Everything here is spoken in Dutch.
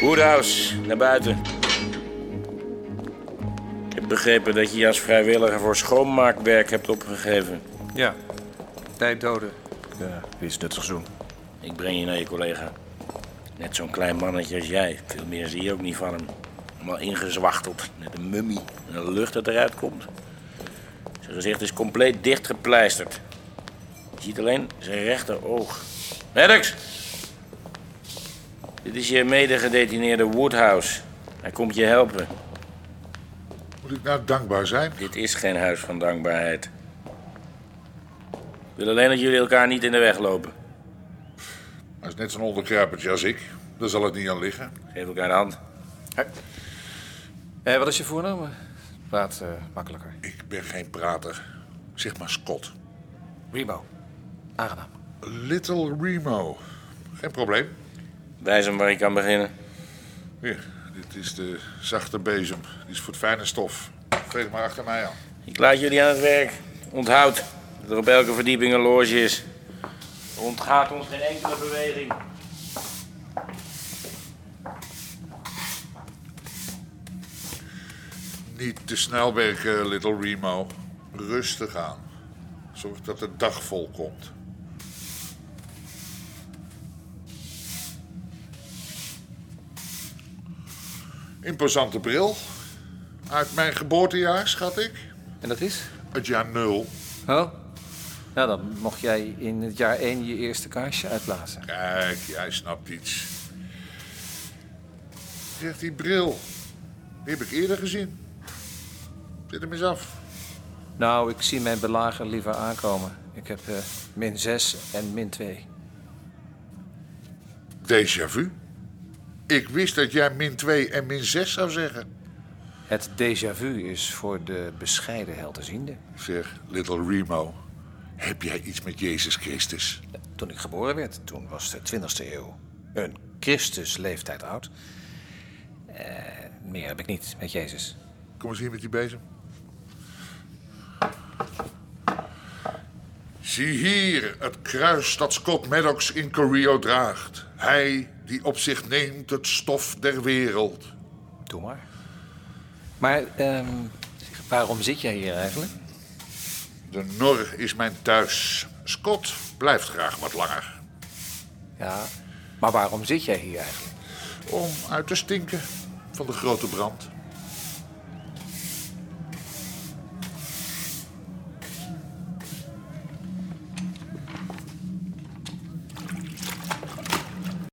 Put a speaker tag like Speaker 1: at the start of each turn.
Speaker 1: Woodhouse, naar buiten. Ik heb begrepen dat je je als vrijwilliger voor schoonmaakwerk hebt opgegeven.
Speaker 2: Ja, bij doden. Ja, wie is nuttig doen?
Speaker 1: Ik breng je naar je collega. Net zo'n klein mannetje als jij. Veel meer zie je ook niet van hem. Allemaal ingezwachteld, met een mummie en de lucht dat eruit komt. Zijn gezicht is compleet dichtgepleisterd. Je ziet alleen zijn rechteroog. Maddox! Dit is je medegedetineerde Woodhouse. Hij komt je helpen.
Speaker 3: Moet ik nou dankbaar zijn?
Speaker 1: Dit is geen huis van dankbaarheid. Ik wil alleen dat jullie elkaar niet in de weg lopen.
Speaker 3: Hij is net zo'n onderkruipertje als ik. Daar zal het niet aan liggen.
Speaker 1: Geef elkaar de hand.
Speaker 2: Eh, wat is je voornaam? Praat eh, makkelijker.
Speaker 3: Ik ben geen prater. Zeg maar Scott.
Speaker 2: Remo. Aangenaam.
Speaker 3: Little Remo. Geen probleem.
Speaker 1: Hem waar ik kan beginnen.
Speaker 3: Hier, dit is de zachte bezem. Die is voor het fijne stof. Veeg maar achter mij aan.
Speaker 1: Ik laat jullie aan het werk. Onthoud dat er op elke verdieping een loge is. Er ontgaat ons geen enkele beweging.
Speaker 3: Niet te snel werken, Little Remo. Rustig aan. Zorg dat de dag vol komt. Imposante bril. Uit mijn geboortejaar, schat ik.
Speaker 2: En dat is?
Speaker 3: Het jaar nul.
Speaker 2: Oh? Nou, dan mocht jij in het jaar 1 je eerste kaarsje uitblazen.
Speaker 3: Kijk, jij snapt iets. Zeg, die bril. Die heb ik eerder gezien. Zet hem eens af.
Speaker 2: Nou, ik zie mijn belager liever aankomen. Ik heb eh, min 6 en min 2.
Speaker 3: Déjà vu. Ik wist dat jij min 2 en min 6 zou zeggen.
Speaker 2: Het déjà vu is voor de bescheiden helderziende.
Speaker 3: Zeg, Little Remo. Heb jij iets met Jezus Christus?
Speaker 2: Toen ik geboren werd, toen was de 20e eeuw. Een Christus leeftijd oud. Eh, meer heb ik niet met Jezus.
Speaker 3: Kom eens hier met die bezem. Zie hier het kruis dat Scott Maddox in Corio draagt. Hij die op zich neemt het stof der wereld.
Speaker 2: Doe maar. Maar ehm, waarom zit jij hier eigenlijk?
Speaker 3: De Nor is mijn thuis. Scott blijft graag wat langer.
Speaker 2: Ja, maar waarom zit jij hier eigenlijk?
Speaker 3: Om uit te stinken van de grote brand.